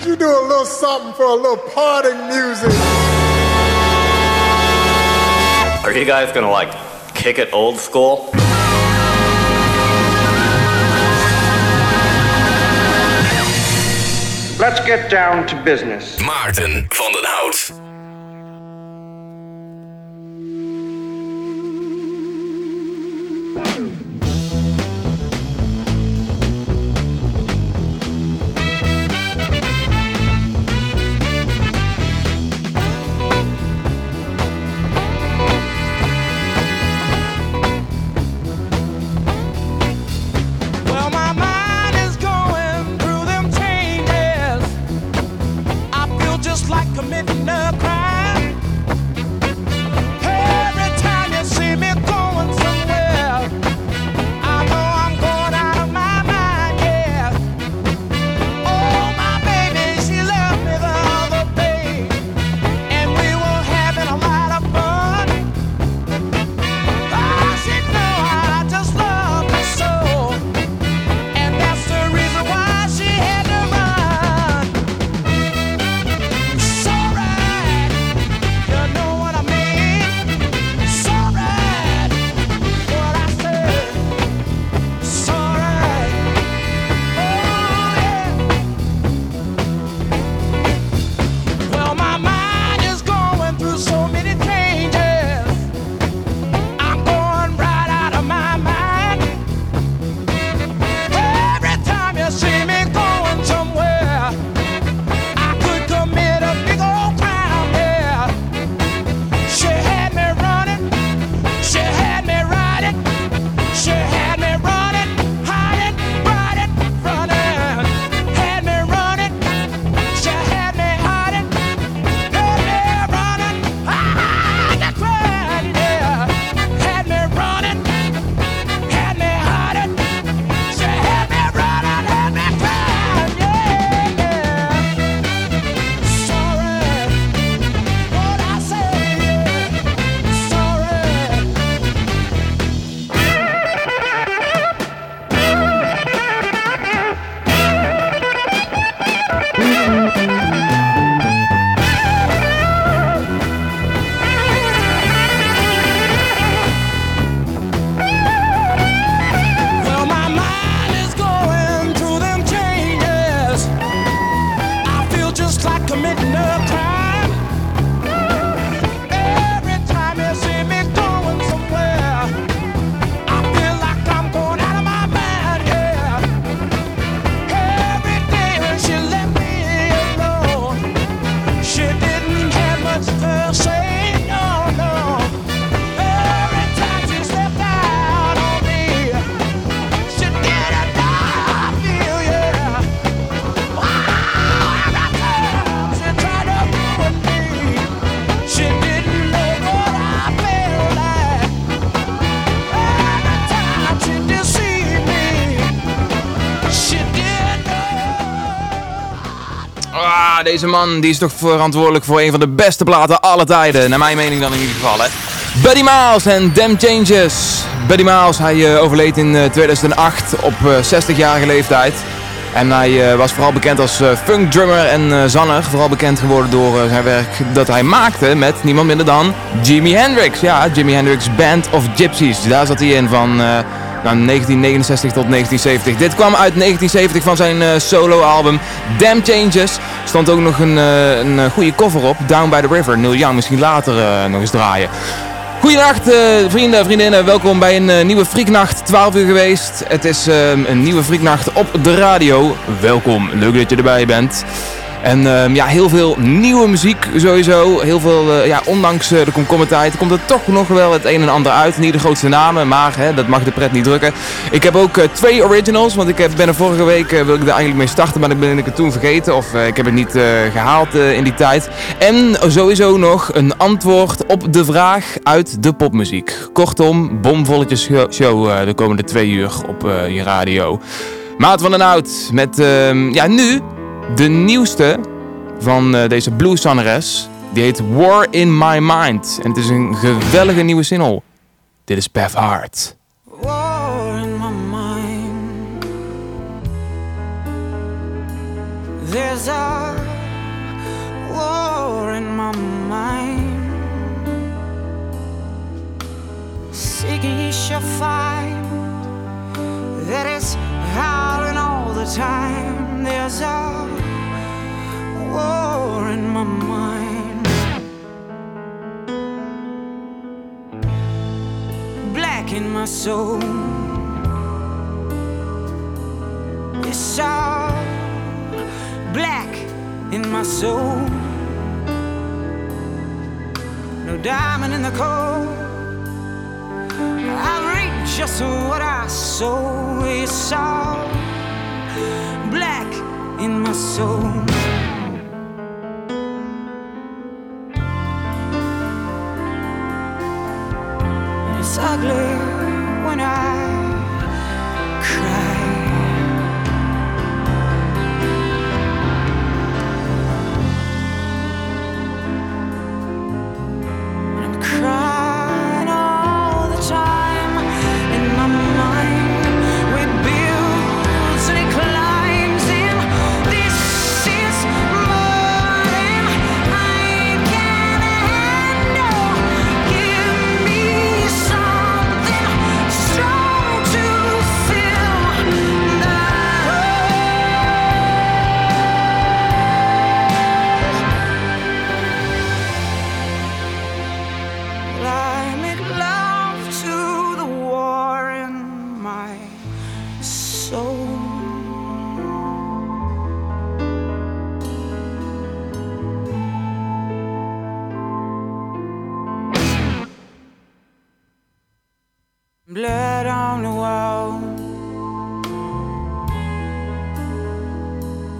Would you do a little something for a little parting music? Are you guys gonna like kick it old school? Let's get down to business. Maarten van den Hout. Deze man die is toch verantwoordelijk voor een van de beste platen aller tijden. Naar mijn mening dan in ieder geval, hè. Buddy Miles en Damn Changes. Buddy Miles, hij eh, overleed in eh, 2008 op eh, 60-jarige leeftijd. En hij eh, was vooral bekend als eh, funk drummer en eh, zanger. Vooral bekend geworden door eh, zijn werk dat hij maakte met niemand minder dan Jimi Hendrix. Ja, Jimi Hendrix Band of Gypsies. Daar zat hij in van... nou, 1969 tot 1970. Dit kwam uit 1970 van zijn eh, solo-album Damn Changes. Stond ook nog een, eh, een eh, goede cover op, Down by the River. Young misschien later nog eens draaien. Goedenacht vrienden en vriendinnen, welkom bij een nieuwe Frieknacht, 12 uur geweest. Het is eh, een nieuwe Frieknacht op de radio. Welkom, leuk dat je erbij bent. En ehm, ja, heel veel nieuwe muziek sowieso. Heel veel, eh, ja, ondanks eh, de komkommertijd komt er toch nog wel het een en ander uit. Niet de grootste namen, maar hè, dat mag de pret niet drukken. Ik heb ook eh, twee originals, want ik heb, ben er vorige week, wil ik er eigenlijk mee starten, maar dan ben ik het toen vergeten. Of ik heb het niet eh, gehaald eh, in die tijd. En sowieso nog een antwoord op de vraag uit de popmuziek. Kortom, bomvolletje show, de komende twee uur op je radio. Maat van den Hout met ehm, ja, nu de nieuwste van eh, deze blueszangeres. Die heet War in My Mind. En het is een geweldige nieuwe single. Dit is Beth Hart. war in my mind. There's a war in my mind. Seeking ye shall find that it's howling all the time. There's a war in my mind. Black in my soul. It's all black in my soul. No diamond in the coal. I reap just what I sow. It's all in my soul. Blood on the wall.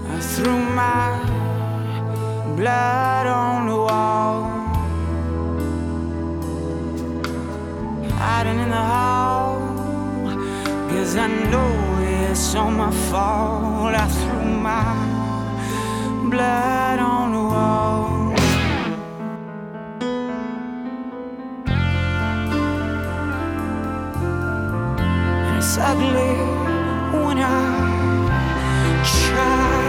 I threw my blood on the wall. hiding in the hall. Cause I know it's all my fault. I threw my blood on ugly when I try.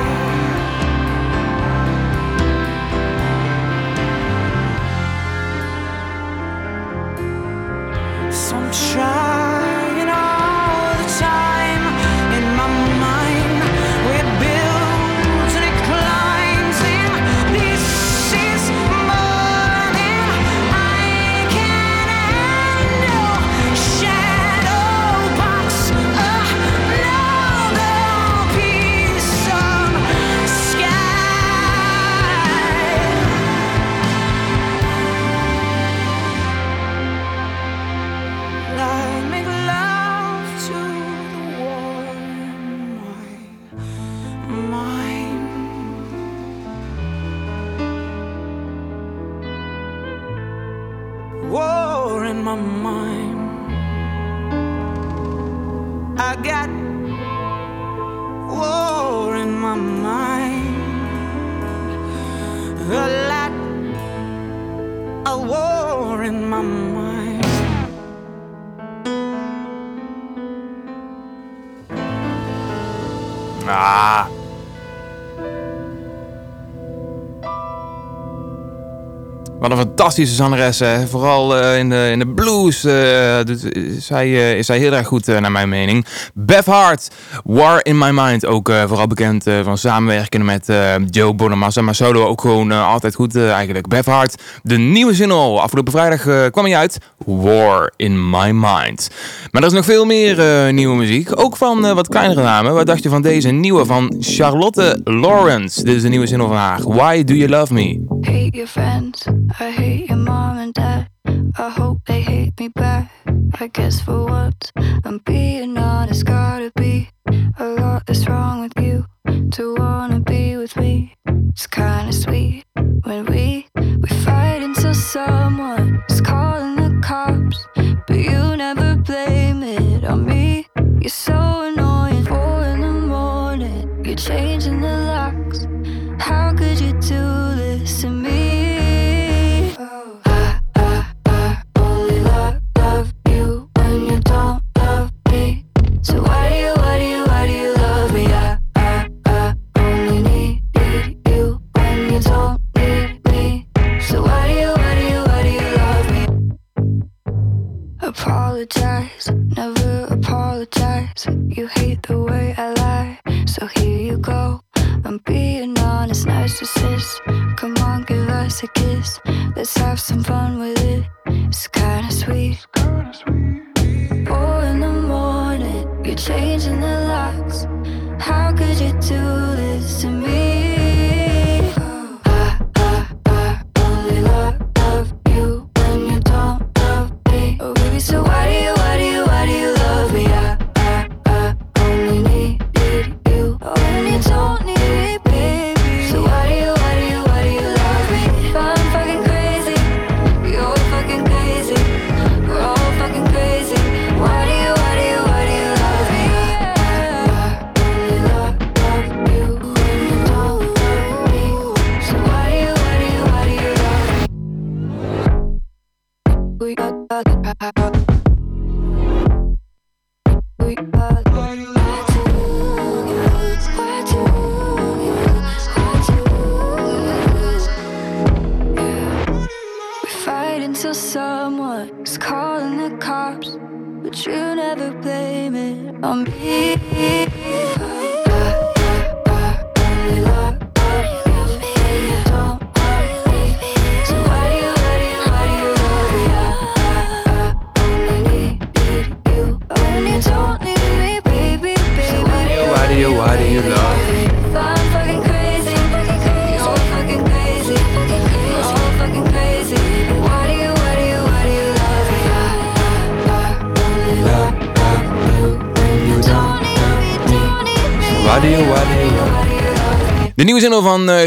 So I'm Ah. Wat een fantastische zangeres. Vooral uh, in, de, in de blues uh, dus, zij, uh, is zij heel erg goed naar mijn mening. Bev Hart, War in My Mind. Ook vooral bekend van samenwerken met Joe Bonamassa. Maar solo ook gewoon altijd goed eigenlijk. Bev Hart, de nieuwe single. Afgelopen vrijdag kwam hij uit. War in My Mind. Maar er is nog veel meer nieuwe muziek. Ook van wat kleinere namen. Wat dacht je van deze nieuwe van Charlotte Lawrence? Dit is de nieuwe single van haar. Why Do You Love Me? Hate your friends. I hate your mom and dad. I hope they hate me back. I guess for once I'm being honest. Gotta be a lot that's wrong with you to wanna be with me. It's kinda sweet when we we fight until someone is calling the cops, but you never blame it on me. You're so apologize. You hate the way I lie, so here you go. I'm being honest, narcissist. Come on, give us a kiss. Let's have some fun with it. It's kinda sweet. Four in the morning, you're changing the locks. How could you do this to me?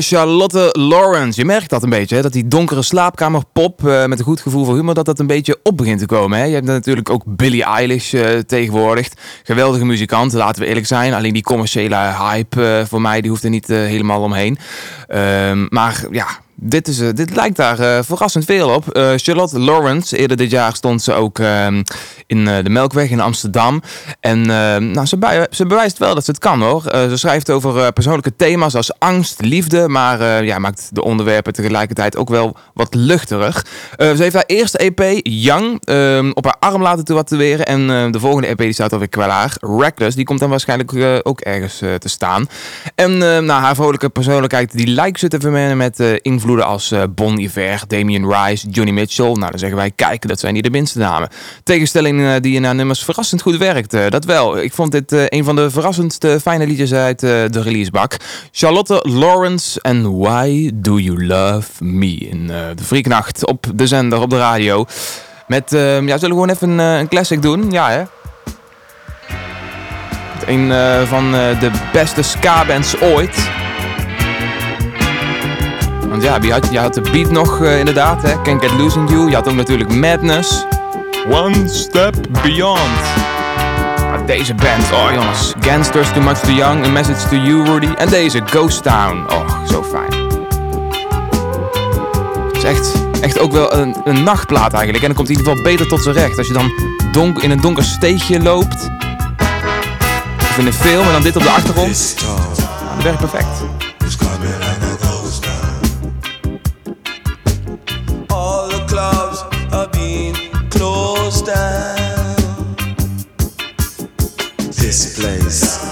Charlotte Lawrence. Je merkt dat een beetje, hè? dat die donkere slaapkamerpop uh, met een goed gevoel voor humor, dat dat een beetje op begint te komen. Hè? Je hebt natuurlijk ook Billie Eilish uh, tegenwoordig. Geweldige muzikant, laten we eerlijk zijn. Alleen die commerciële hype voor mij, die hoeft er niet helemaal omheen. Ehm, maar ja, dit, is, uh, dit lijkt daar uh, verrassend veel op. Uh, Charlotte Lawrence, eerder dit jaar stond ze ook ehm, in de Melkweg in Amsterdam. En ehm, nou, ze, bij, ze, bewijst wel dat ze het kan hoor. ze schrijft over persoonlijke thema's als angst, liefde, maar ja, maakt de onderwerpen tegelijkertijd ook wel wat luchtiger. ze heeft haar eerste EP, Young, ehm, op haar arm laten tatoeëren. En de volgende EP die staat alweer klaar. Reckless, die komt dan waarschijnlijk ook ergens te staan. En nou, haar vrolijke persoonlijkheid, die lijkt ze te vermengen met invloed als uh, Bon Iver, Damien Rice, Johnny Mitchell. Nou, dan zeggen wij, kijk, dat zijn niet de minste namen. Tegenstelling uh, die in haar nummers verrassend goed werkt. Dat wel. Ik vond dit een van de verrassendste fijne liedjes uit de releasebak. Charlotte Lawrence en Why Do You Love Me? In de Freaknacht op de zender, op de radio. Met, ja, zullen we gewoon even een classic doen? Ja, hè? Een van de beste ska-bands ooit. Want ja, je had, je had de beat nog uh, inderdaad, hè? Can't Get Losing You. Je had ook natuurlijk Madness. One Step Beyond. Maar deze band, oh jongens. Gangsters Too Much Too Young, A Message To You Rudy. En deze Ghost Town. Oh, zo fijn. Het is echt, echt ook wel een, een nachtplaat eigenlijk. En dan komt hij in ieder geval beter tot zijn recht. Als je dan donk, in een donker steegje loopt. Of in een film en dan dit op de achtergrond. Nou, dat werkt perfect. this place.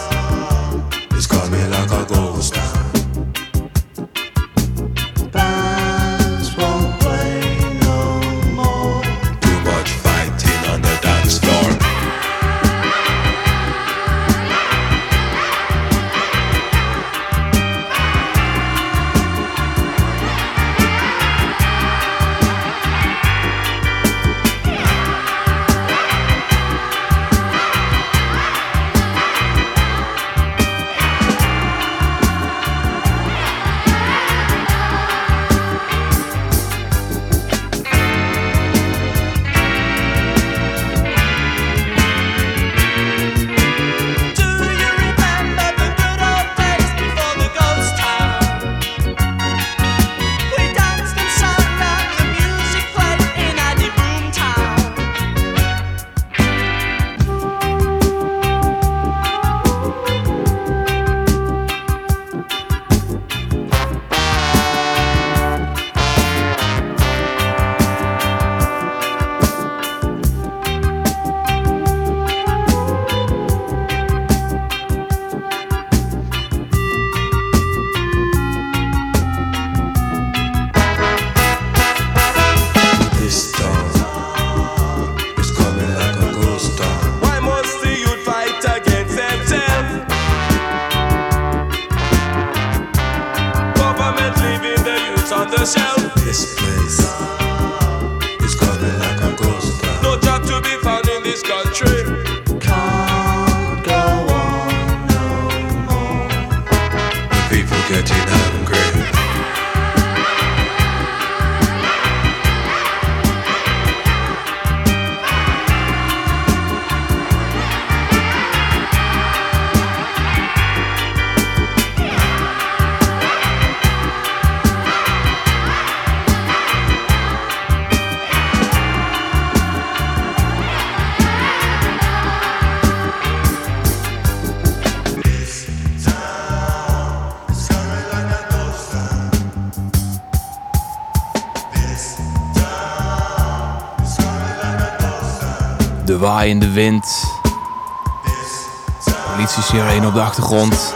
Waaiende wind. Politie-sirene op de achtergrond.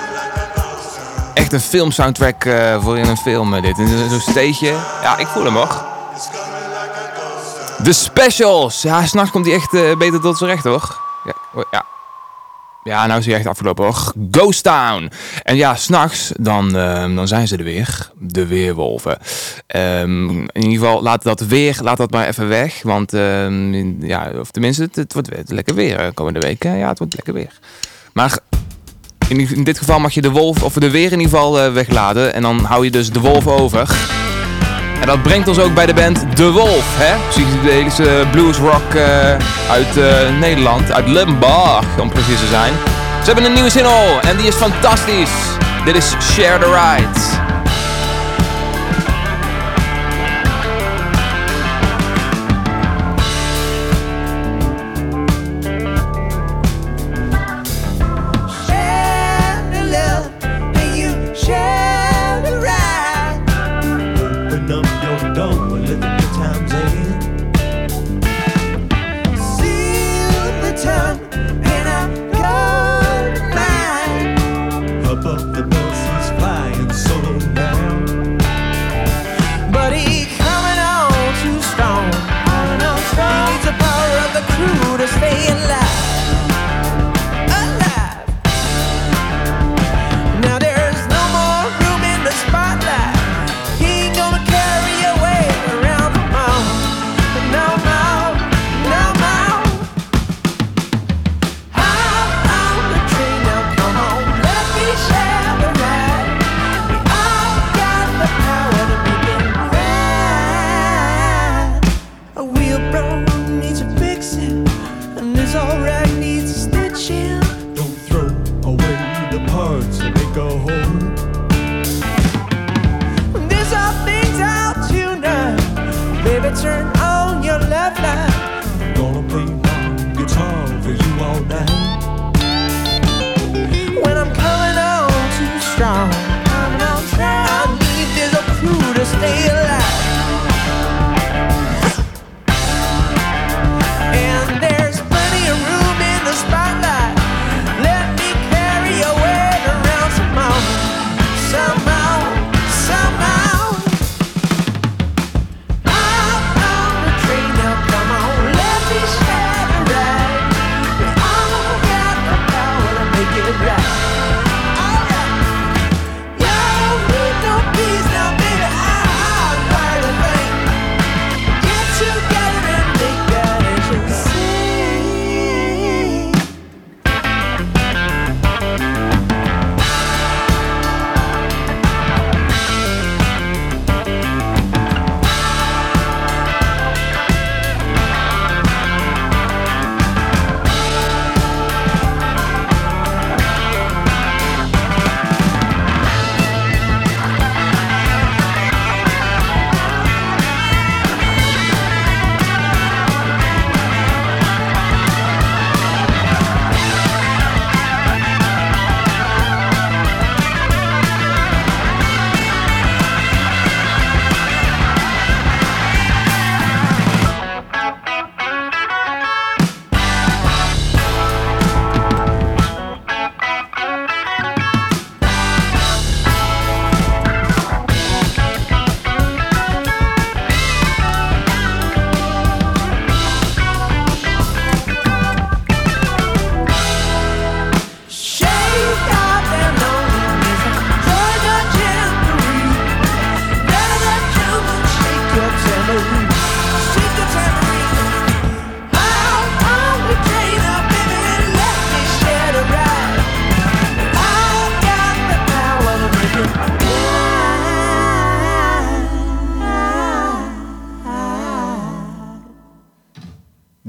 Echt een filmsoundtrack eh voor in een film eh, dit. En Zo'n steetje. Ja, ik voel hem hoor. De specials. Ja, s'nachts komt hij echt eh, beter tot zijn recht hoor. Ja, hoor, ja. Ja, nou is hij echt afgelopen hoor. Ghost Town. En ja, s'nachts, dan, ehm, dan zijn ze er weer. De weerwolven. Ehm, in ieder geval, laat dat weer, laat dat maar even weg. Want, ehm, ja, of tenminste, het, wordt lekker weer eh, komende week. Ja, het wordt lekker weer. Maar in, in dit geval mag je de wolf, of de weer in ieder geval eh, wegladen. En dan hou je dus de wolf over. En dat brengt ons ook bij de band De Wolf, hè? Psychedelische blues rock eh, uit eh, Nederland, uit Limburg om precies te zijn. Ze hebben een nieuwe single en die is fantastisch. Dit is Share the Ride.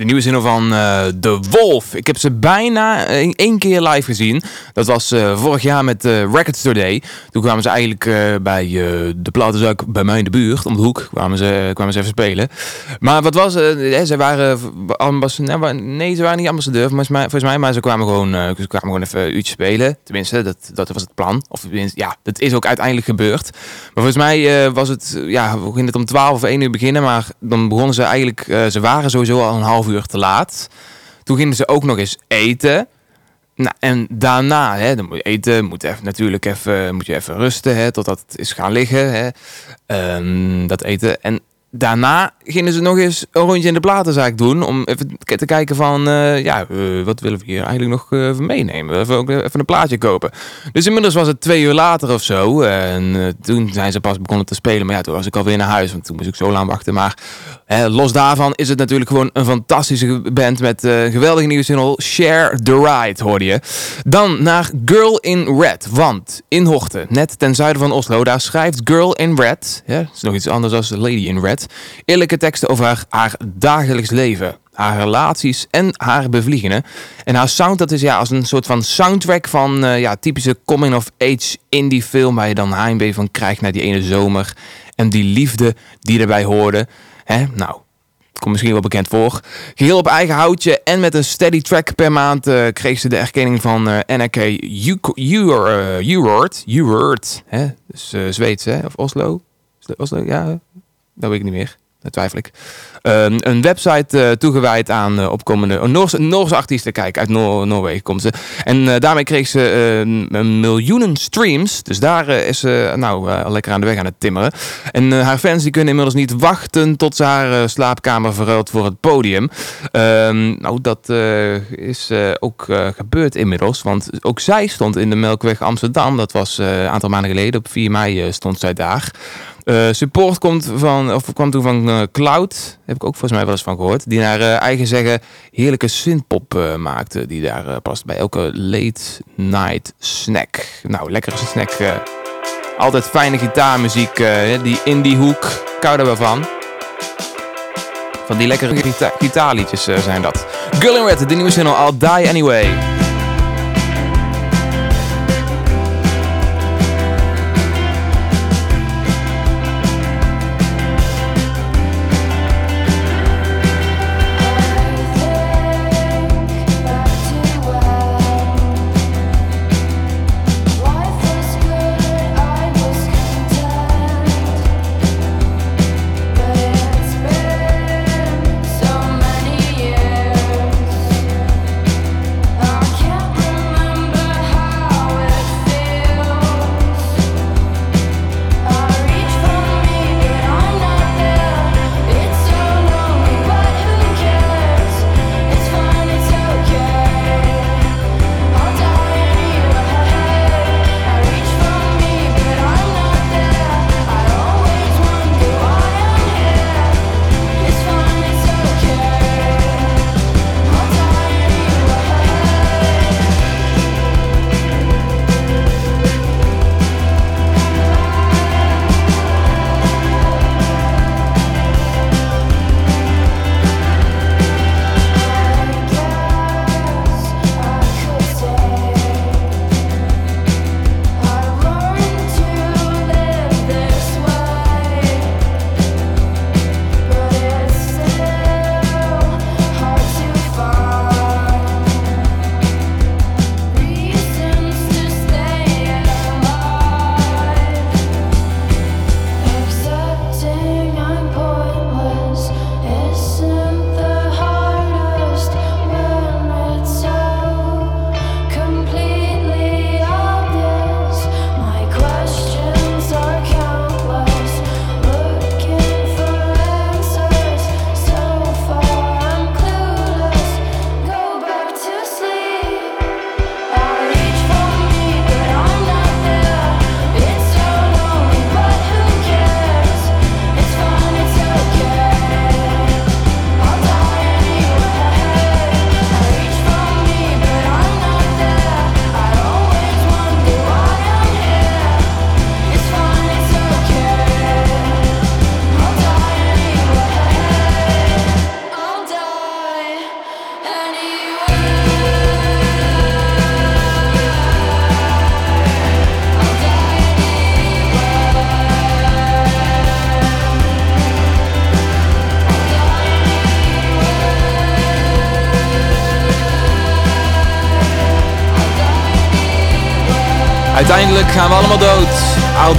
Nieuwe single van uh, The Wolf. Ik heb ze bijna één keer live gezien. Dat was uh, vorig jaar met uh, Records Today. Toen kwamen ze eigenlijk bij de platenzaak bij mij in de buurt, om de hoek, kwamen ze, kwamen ze even spelen. Maar wat was het? ze waren ambassadeur. Nee, ze waren niet ambassadeur, volgens mij, maar ze kwamen, gewoon, ze kwamen gewoon even een uurtje spelen. Tenminste, dat, dat was het plan. Of ja, dat is ook uiteindelijk gebeurd. Maar volgens mij was het, ja, ging het om 12 of 1 uur beginnen. Maar dan begonnen ze eigenlijk, ze waren sowieso al een half uur te laat. Toen gingen ze ook nog eens eten. Nou, en daarna, hè, dan moet je eten, moet even, natuurlijk even, moet je even rusten, hè, totdat het is gaan liggen, hè, um, dat eten. En daarna gingen ze nog eens een rondje in de platenzaak doen. Om even te kijken van, uh, ja, uh, wat willen we hier eigenlijk nog uh, meenemen? Even, een plaatje kopen. Dus inmiddels was het twee uur later of zo. En toen zijn ze pas begonnen te spelen. Maar ja, toen was ik alweer naar huis. Want toen moest ik zo lang wachten. Maar los daarvan is het natuurlijk gewoon een fantastische band. Met een geweldige nieuwe single. Share the Ride, hoorde je. Dan naar Girl in Red. Want in Horten, net ten zuiden van Oslo, daar schrijft Girl in Red. Ja, dat is nog iets anders dan Lady in Red. Eerlijke teksten over haar, dagelijks leven haar relaties en haar bevliegingen. En haar sound, dat is ja als een soort van soundtrack van uh, ja, typische coming-of-age indie film... waar je dan heimwee van krijgt naar die ene zomer. En die liefde die erbij hoorde. Hè? Nou, komt misschien wel bekend voor. Geheel op eigen houtje en met een steady track per maand uh, kreeg ze de erkenning van uh, NRK Eurord. Eurord, hè? Dus Zweeds, hè? Of Oslo? Oslo, ja, dat weet ik niet meer. Dat twijfel ik. Uh, een website uh, toegewijd aan uh, opkomende Noorse, Noorse artiesten. Kijk, uit Noor Noorwegen komt ze. En daarmee kreeg ze ehm, miljoenen streams. Dus daar is ze nou lekker aan de weg aan het timmeren. En haar fans die kunnen inmiddels niet wachten tot ze haar slaapkamer verruilt voor het podium. Ehm, nou, dat is ook gebeurd inmiddels. Want ook zij stond in de Melkweg Amsterdam. Dat was een aantal maanden geleden. Op 4 mei stond zij daar. Uh, support komt van, of kwam toen van uh, Cloud, heb ik ook volgens mij wel eens van gehoord. Die naar uh, eigen zeggen heerlijke synthpop maakte. Die daar past bij elke late night snack. Nou, lekkere snack. altijd fijne gitaarmuziek. die in die hoek. Er wel van. Van die lekkere gita zijn dat. Girl Red, de nieuwe single I'll Die Anyway.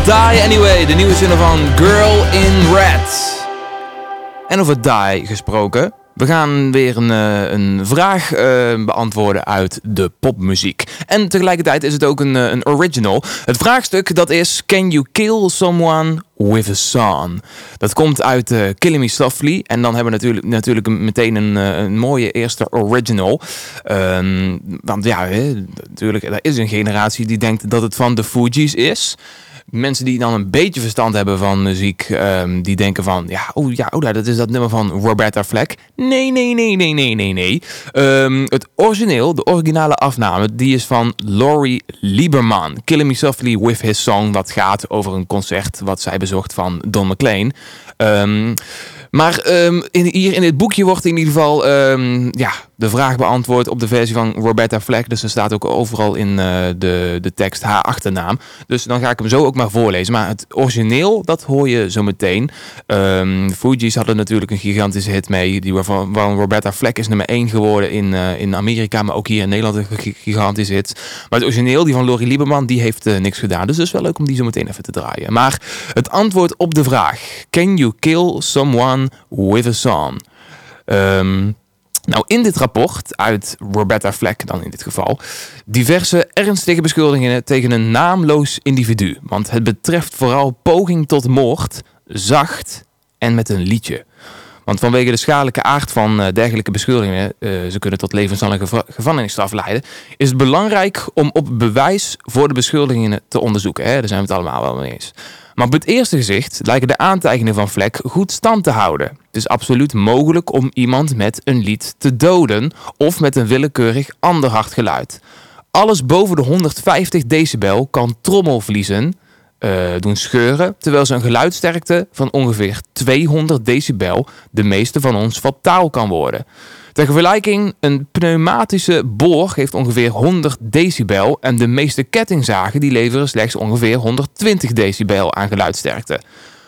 Die anyway, de nieuwe zin van Girl in Red. En over die gesproken. We gaan weer een, eh, een vraag eh, beantwoorden uit de popmuziek. En tegelijkertijd is het ook een, eh, een original. Het vraagstuk dat is... Can you kill someone with a song? Dat komt uit Killing Me Softly. En dan hebben we natuurlijk, natuurlijk een- meteen een, een mooie eerste original. Ehm, want ja, natuurlijk, er is een generatie die denkt dat het van de Fugees is mensen die dan een beetje verstand hebben van muziek, ehm, die denken van, ja, oh ja, oh, dat is dat nummer van Roberta Flack. Nee, nee, nee, nee, nee, nee, nee. Ehm, het origineel, de originale afname, die is van Laurie Lieberman. Killing Me Softly with His Song, wat gaat over een concert wat zij bezocht van Don McLean. Ehm, maar in, hier in dit boekje wordt in ieder geval ja, de vraag beantwoord op de versie van Roberta Flack. Dus er staat ook overal in eh, de, de tekst haar achternaam. Dus dan ga ik hem zo ook maar voorlezen. Maar het origineel, dat hoor je zo meteen. Ehm Fugees hadden natuurlijk een gigantische hit mee. Die waarvan, Roberta Flack is nummer 1 geworden in, eh, in Amerika. Maar ook hier in Nederland een gi- gigantische hit. Maar het origineel, die van Laurie Lieberman, die heeft eh, niks gedaan. Dus het is wel leuk om die zo meteen even te draaien. Maar het antwoord op de vraag. Can you kill someone with a song? Ehm, nou, in dit rapport uit Roberta Flack dan in dit geval, diverse ernstige beschuldigingen tegen een naamloos individu. Want het betreft vooral poging tot moord, zacht en met een liedje. Want vanwege de schadelijke aard van eh, dergelijke beschuldigingen, eh, ze kunnen tot levenslange geva- gevangenisstraf leiden, is het belangrijk om op bewijs voor de beschuldigingen te onderzoeken. Hè? Daar zijn we het allemaal wel mee eens. Maar op het eerste gezicht lijken de aantijgingen van Vlek goed stand te houden. Het is absoluut mogelijk om iemand met een lied te doden of met een willekeurig ander hard geluid. Alles boven de 150 decibel kan trommelvliezen eh, doen scheuren, terwijl zijn geluidsterkte van ongeveer 200 decibel de meeste van ons fataal kan worden. Ter vergelijking, een pneumatische boor heeft ongeveer 100 decibel en de meeste kettingzagen die leveren slechts ongeveer 120 decibel aan geluidsterkte.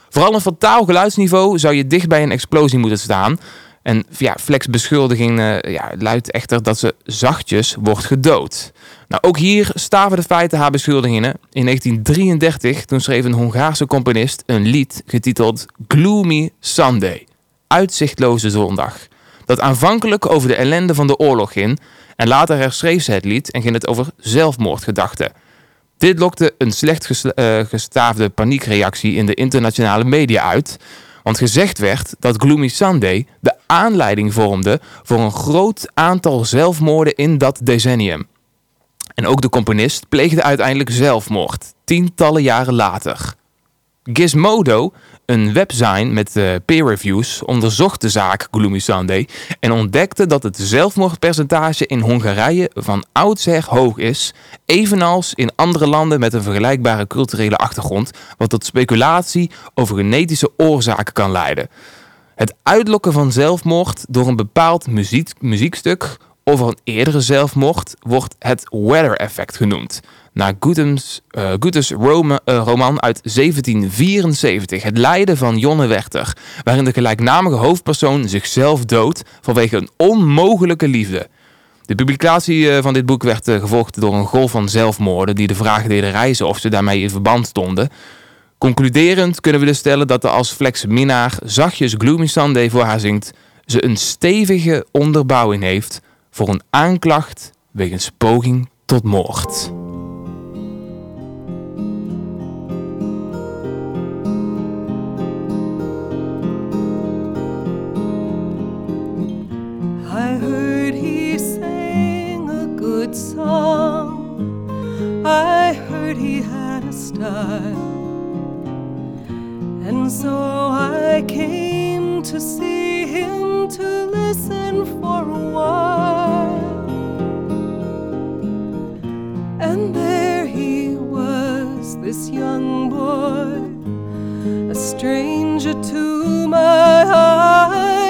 Vooral een fataal geluidsniveau zou je dicht bij een explosie moeten staan. En ja, Flex beschuldiging eh, ja, luidt echter dat ze zachtjes wordt gedood. Nou, ook hier staven de feiten haar beschuldigingen. In 1933 toen schreef een Hongaarse componist een lied getiteld Gloomy Sunday. Uitzichtloze zondag. Dat aanvankelijk over de ellende van de oorlog ging. En later herschreef ze het lied en ging het over zelfmoordgedachten. Dit lokte een slecht eh, gestaafde paniekreactie in de internationale media uit. Want gezegd werd dat Gloomy Sunday de aanleiding vormde voor een groot aantal zelfmoorden in dat decennium. En ook de componist pleegde uiteindelijk zelfmoord, tientallen jaren later. Gizmodo, een website met eh, peer reviews, onderzocht de zaak Gloomy Sunday en ontdekte dat het zelfmoordpercentage in Hongarije van oudsher hoog is, evenals in andere landen met een vergelijkbare culturele achtergrond, wat tot speculatie over genetische oorzaken kan leiden. Het uitlokken van zelfmoord door een bepaald muziek, muziekstuk over een eerdere zelfmoord wordt het weather effect genoemd. Naar Goethe's, eh, eh, roman uit 1774, Het lijden van Jonne Werther, waarin de gelijknamige hoofdpersoon zichzelf doodt vanwege een onmogelijke liefde. De publicatie eh, van dit boek werd gevolgd door een golf van zelfmoorden die de vraag deden reizen of ze daarmee in verband stonden. Concluderend kunnen we dus stellen dat de als Flex minnaar zachtjes Gloomy Sunday voor haar zingt, ze een stevige onderbouwing heeft voor een aanklacht wegens poging tot moord. I heard he sang a good song. I heard he had a style. And so I came to see him to listen for a while. And there he was, this young boy, a stranger to my eyes,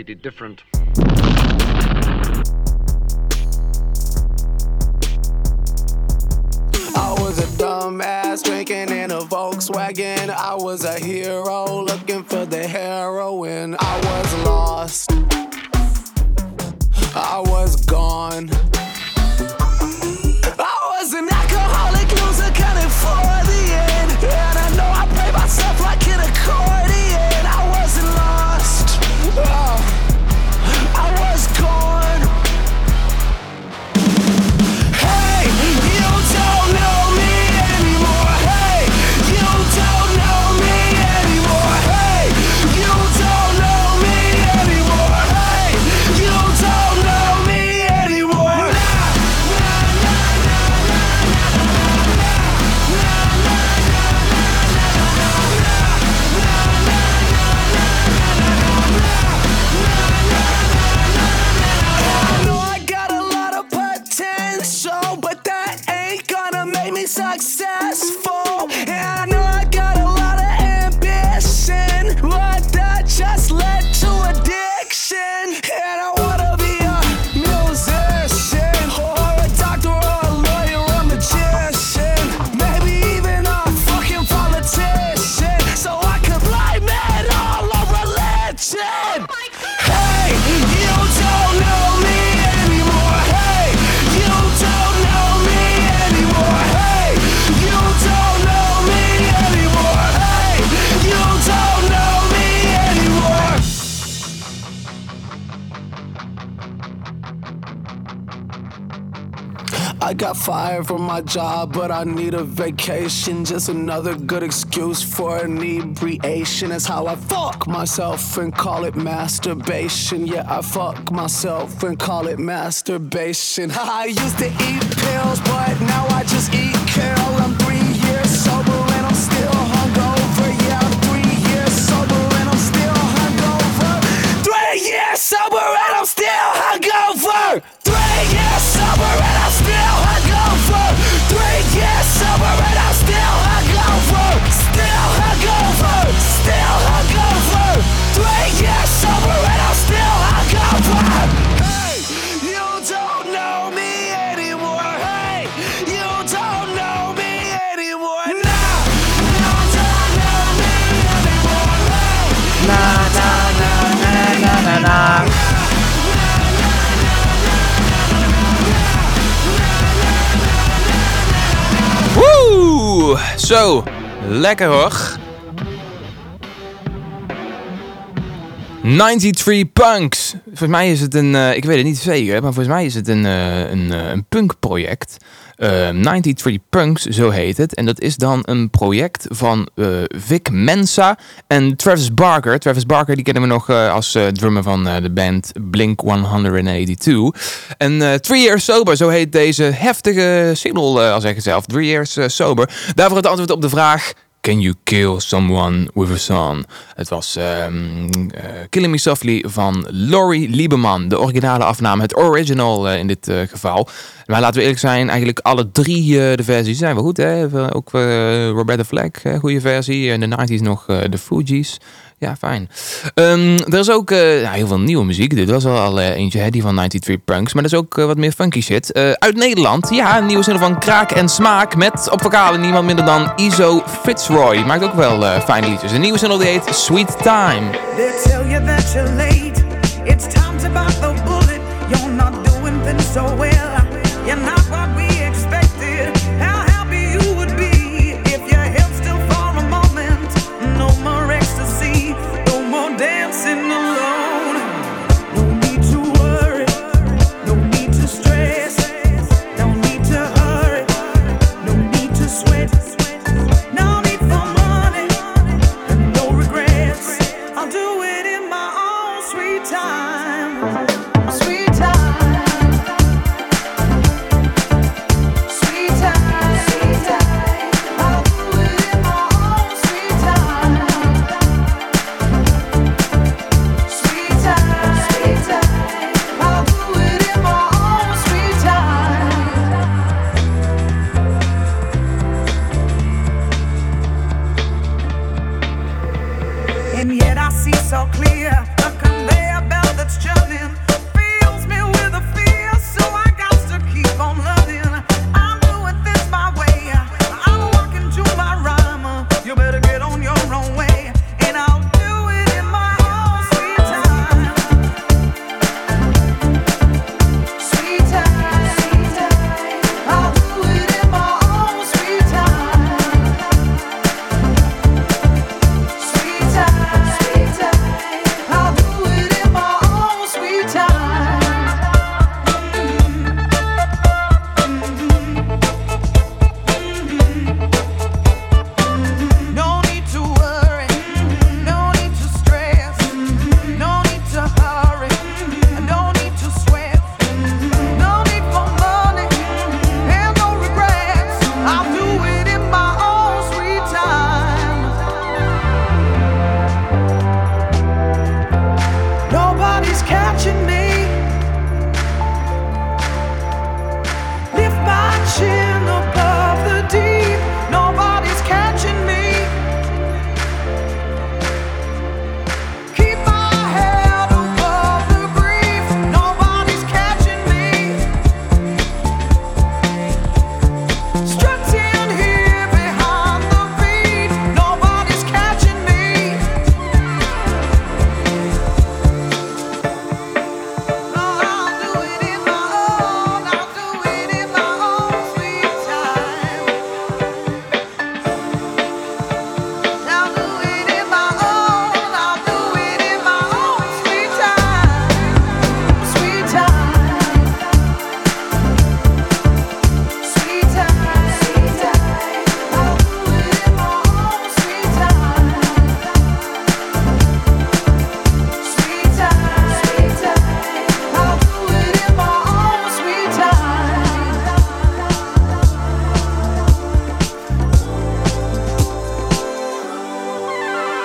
completely different. fired from my job, but I need a vacation. Just another good excuse for inebriation. Is how I fuck myself and call it masturbation. Yeah, I fuck myself and call it masturbation. I used to eat pills, but now I just eat kale. I'm three years sober and I'm still hungover. Yeah, I'm three years sober and I'm still hungover. Three years sober. Zo, lekker hoor. 93 Punks. Volgens mij is het een, uh, ik weet het niet zeker, maar volgens mij is het een, uh, een, uh, een punkproject. 93 Punks, zo heet het. En dat is dan een project van Vic Mensa en Travis Barker. Travis Barker, die kennen we nog als drummer van de band Blink 182. En Three Years Sober, zo heet deze heftige single, al zeg ik zelf. Three Years Sober. Daarvoor het antwoord op de vraag... Can You Kill Someone With A Song? Het was um, uh, Killing Me Softly van Laurie Lieberman. De originale afname, het original uh, in dit uh, geval. Maar laten we eerlijk zijn, eigenlijk alle drie de versies zijn wel goed. Hè? Ook Roberta Flack, goede versie. In de 90s nog de Fugees. Ja, fijn. Um, er is ook uh, ja, heel veel nieuwe muziek. Dit was al uh, eentje, hè, die van 93 Punks. Maar er is ook uh, wat meer funky shit. uit Nederland, ja, een nieuwe zin van Kraak en Smaak. Met op vocalen niemand minder dan Iso Fitzroy. Maakt ook wel fijne liedjes. Een nieuwe zin die heet Sweet Time. It's the bullet. You're not doing things so well.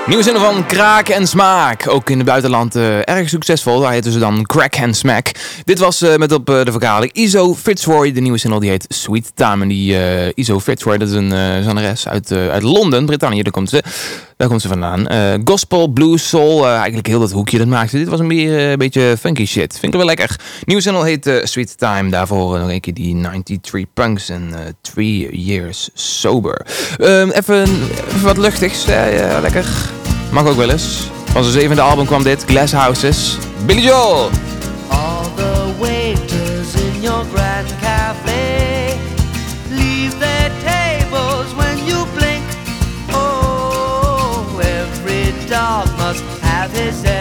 Nieuwe zinnen van Kraak en Smaak. Ook in het buitenland eh, erg succesvol. Daar heten ze dan Crack and Smack. Dit was eh, met op eh, de vocalen Iso Fitzroy. De nieuwe single die heet Sweet Time. En die Iso Fitzroy, dat is een zangeres uit, uit Londen, Brittannië. Daar komt ze, daar komt ze vandaan. Eh, gospel, blues, soul. eh, eigenlijk heel dat hoekje dat maakte. Dit was een, meer, eh, beetje funky shit. Vind ik wel lekker. Nieuwe single heet Sweet Time. Daarvoor nog een keer die 93 Punks en eh, Three Years Sober. Ehm, even, even wat luchtigs. lekker. Mag ook wel eens. Van zijn zevende album kwam dit, Glass Houses. Billy Joel. All the waiters in your grand his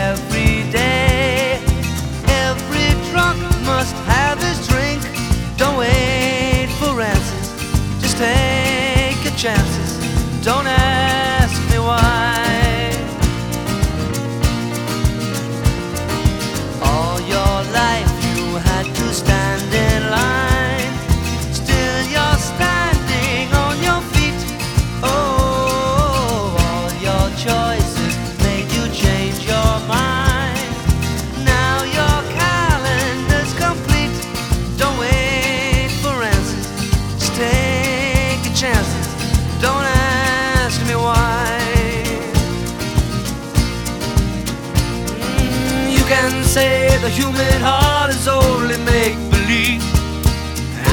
the human heart is only make believe.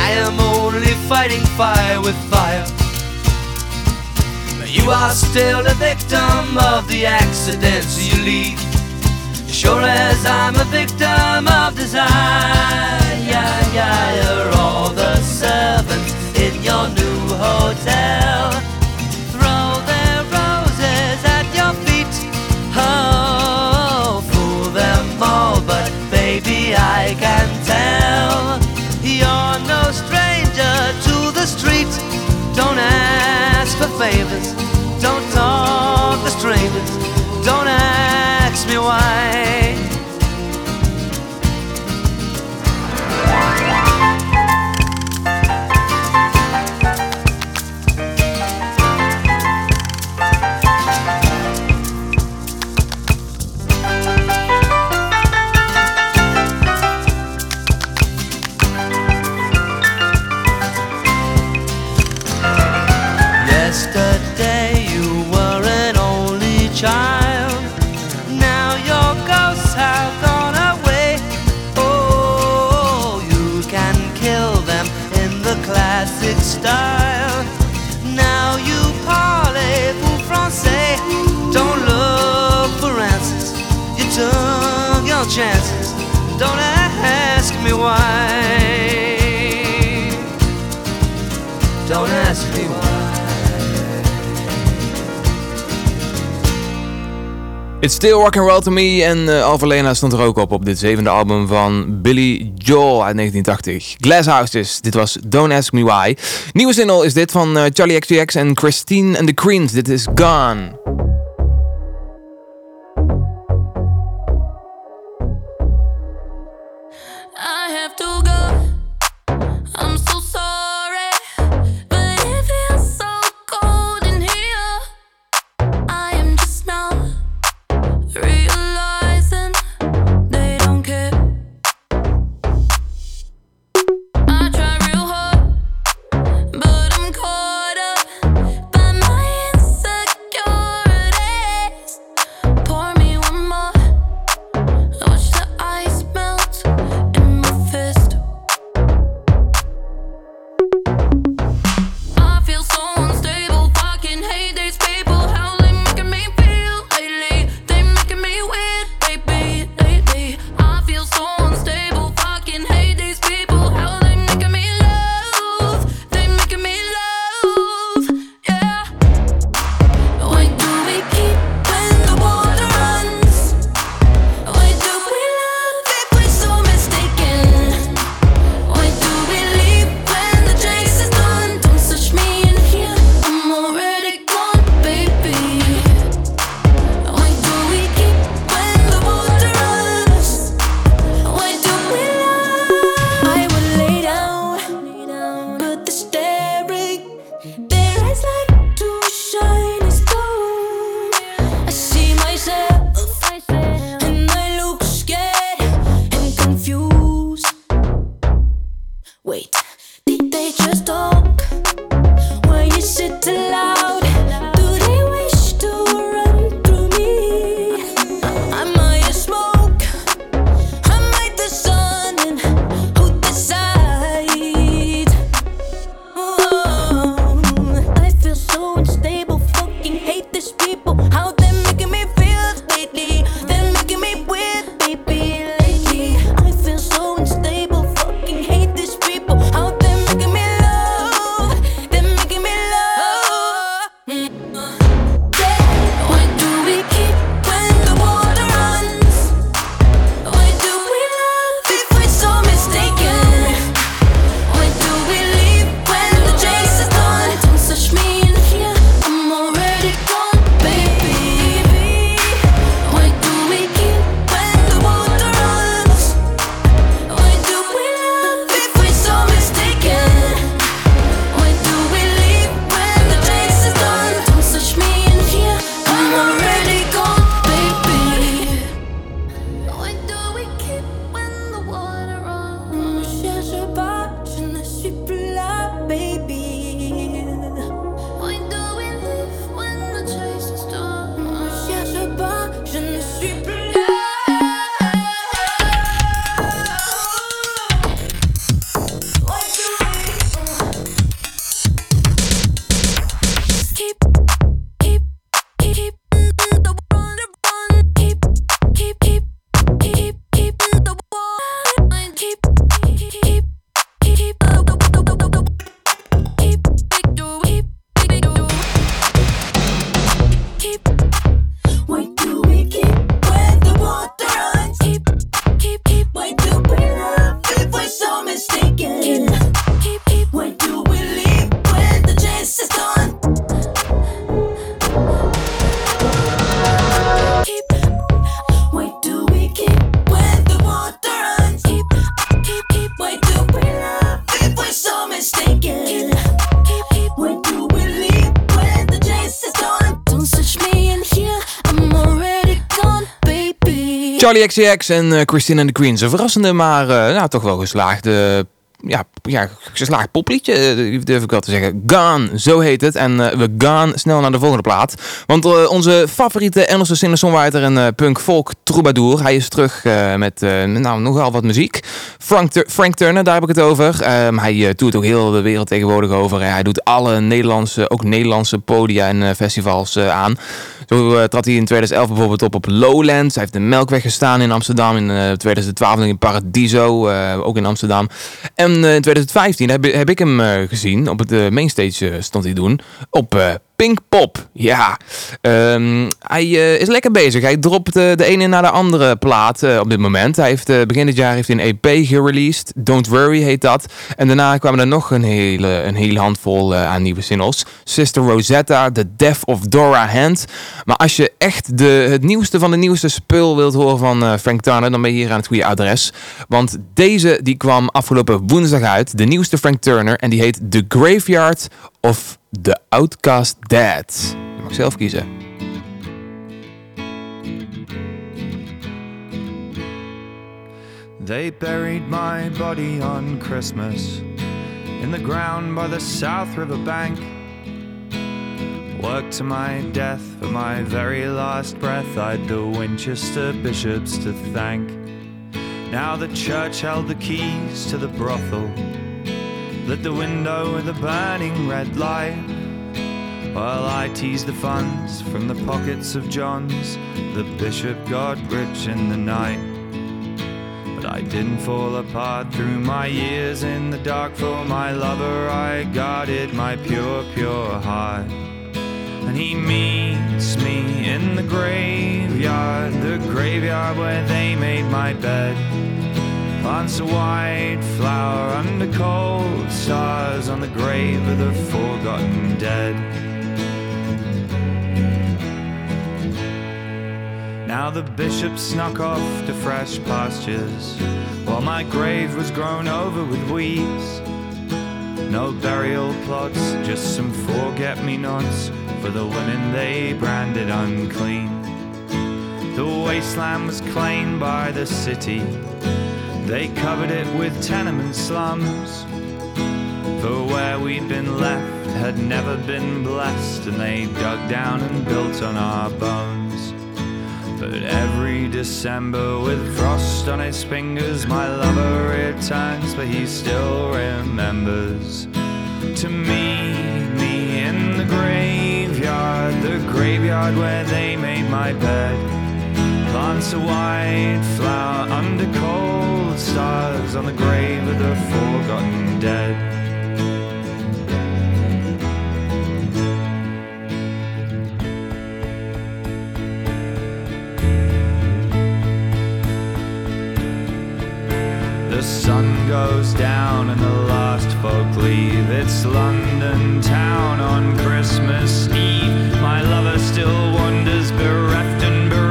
I am only fighting fire with fire. But you are still the victim of the accidents you leave. Sure as I'm a victim of desire. Yeah, yeah, you're all the servants in your new hotel. Favors, don't talk to strangers, don't ask me why. Don't ask me why. Don't ask me why. It's Still Rock and Roll to Me en uh, Alpha Lena stond er ook op op dit zevende album van Billy Joel uit 1980. Glass Houses, dit was Don't Ask Me Why. Nieuwe single is dit van uh, Charlie XCX en Christine and the Queens. Dit is Gone. Charlie XCX en eh, Christine and the Queens. Een verrassende, maar eh, nou, toch wel geslaagde... Ja, ja, geslaagd popliedje, eh, durf ik wel te zeggen. Gone, zo heet het. En eh, we gaan snel naar de volgende plaat. Want eh, onze favoriete Engelse singer-songwriter en eh, punk-folk troubadour... hij is terug met nou, nogal wat muziek. Frank, Frank Turner, daar heb ik het over. Ehm, hij toert ook heel de wereld tegenwoordig over. Hij doet alle Nederlandse, ook Nederlandse podia en festivals aan. Zo trad hij in 2011 bijvoorbeeld op op Lowlands. Hij heeft de Melkweg gestaan in Amsterdam. In eh, 2012 nog in Paradiso, ook in Amsterdam. En in 2015 heb, heb ik hem eh, gezien. Op het eh, mainstage eh, stond hij doen. Op eh, Pinkpop. Ja, Ehm, hij eh, is lekker bezig. Hij dropt eh, de ene na de andere plaat eh, op dit moment. Hij heeft begin dit jaar heeft een EP gereleased. Don't Worry heet dat. En daarna kwamen er nog een hele, een hele handvol aan nieuwe singles. Sister Rosetta, The Death of Dora Hand. Maar als je echt de, het nieuwste van de nieuwste spul wilt horen van Frank Turner, dan ben je hier aan het goede adres. Want deze die kwam afgelopen woensdag uit. De nieuwste Frank Turner. En die heet The Graveyard of The Outcast Dead. Je mag zelf kiezen. They buried my body on Christmas in the ground by the South River bank. Worked to my death, for my very last breath, I'd the Winchester bishops to thank. Now the church held the keys to the brothel, lit the window with a burning red light. While I teased the funds from the pockets of John's, the bishop got rich in the night. But I didn't fall apart through my years in the dark for my lover. I guarded my pure, pure heart. And he meets me in the graveyard, the graveyard where they made my bed. Plants a white flower under cold stars on the grave of the forgotten dead. Now the bishop snuck off to fresh pastures, while my grave was grown over with weeds. No burial plots, just some forget me nots for the women they branded unclean. The wasteland was claimed by the city, they covered it with tenement slums. For where we'd been left had never been blessed, and they dug down and built on our bones. But every December, with frost on his fingers, my lover returns, but he still remembers to meet me in the graveyard, the graveyard where they made my bed. Plants a white flower under cold stars on the grave of the forgotten dead. The sun goes down and the last folk leave. It's London town on Christmas Eve. My lover still wanders bereft and bereaved,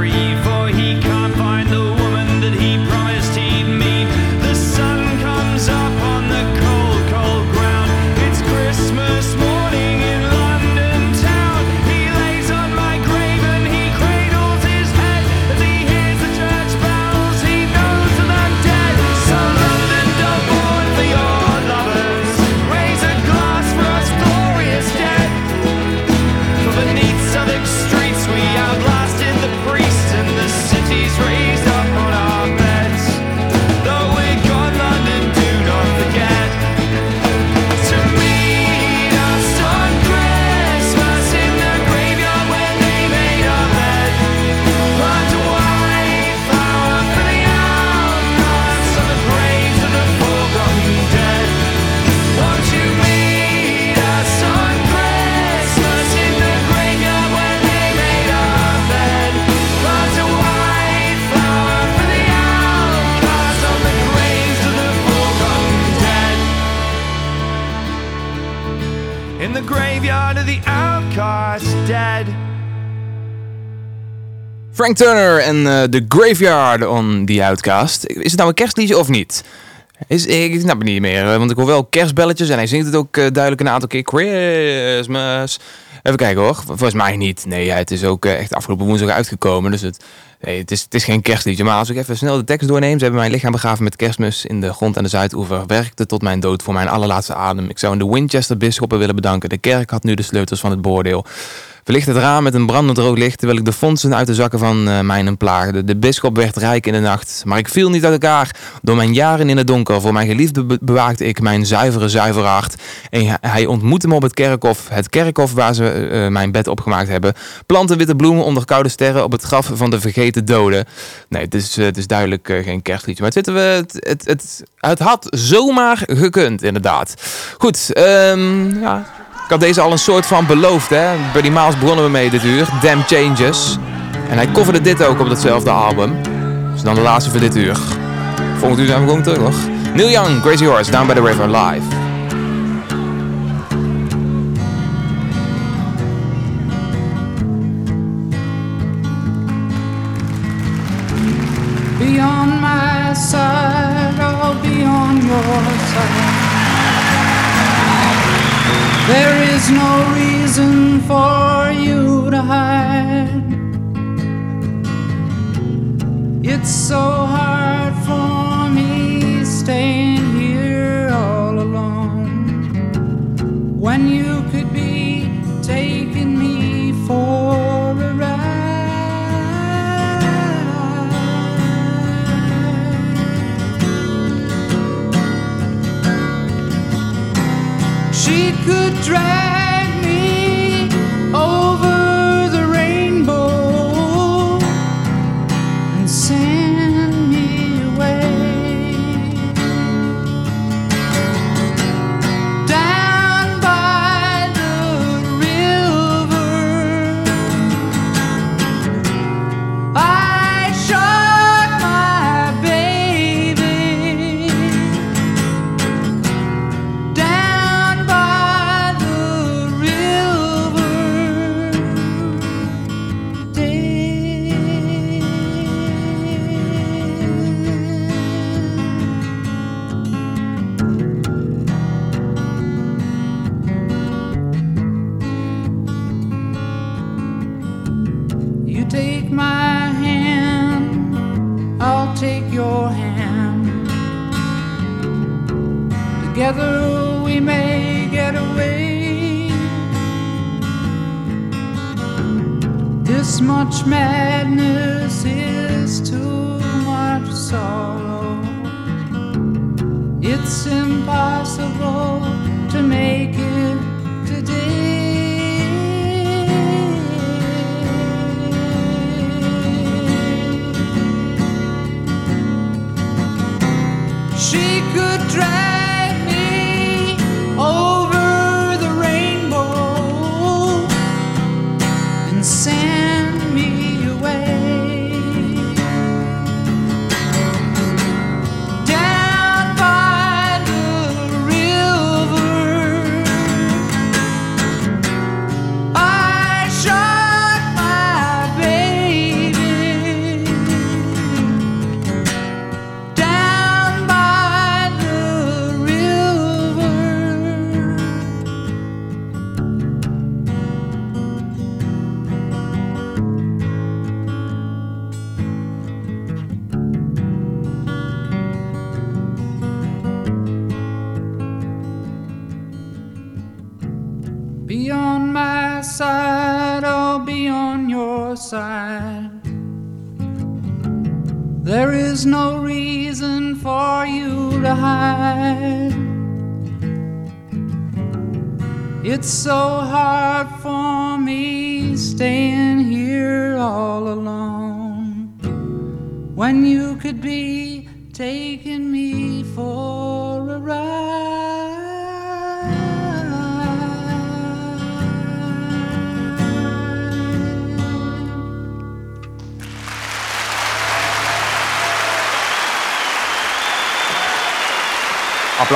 Frank Turner en eh, The Graveyard on the Outcast. Is het nou een kerstliedje of niet? Is, ik snap het niet meer, eh, want ik hoor wel kerstbelletjes en hij zingt het ook eh, duidelijk een aantal keer. Christmas. Even kijken hoor. Volgens mij niet. Nee, ja, het is ook echt afgelopen woensdag uitgekomen. Dus het, nee, het, is, het is geen kerstliedje. Maar als ik even snel de tekst doorneem. Ze hebben mijn lichaam begraven met kerstmis in de grond aan de Zuidoever. Werkte tot mijn dood voor mijn allerlaatste adem. Ik zou in de Winchester bisschoppen willen bedanken. De kerk had nu de sleutels van het boordeel. Verlicht het raam met een brandend rood licht, terwijl ik de fondsen uit de zakken van uh, mijnen plaagde. De bisschop werd rijk in de nacht, maar ik viel niet uit elkaar. Door mijn jaren in het donker, voor mijn geliefde be bewaakte ik mijn zuivere, zuivere hart. En hij ontmoette me op het kerkhof, het kerkhof waar ze uh, mijn bed opgemaakt hebben. Planten witte bloemen onder koude sterren op het graf van de vergeten doden. Nee, het is, het is duidelijk geen kerstliedje, maar het, zitten we, het, het, het, het had zomaar gekund, inderdaad. Goed, um, ja... Ik had deze al een soort van beloofd, hè. Buddy Miles begonnen we mee dit uur. Damn Changes. En hij coverde dit ook op datzelfde album. Dus dan de laatste voor dit uur. Volgend uur zijn we gewoon terug. Neil Young, Crazy Horse, Down by the River, live. Be my side, I'll be on your side. There is no reason for you to hide. It's so hard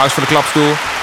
Applaus voor de klapstoel.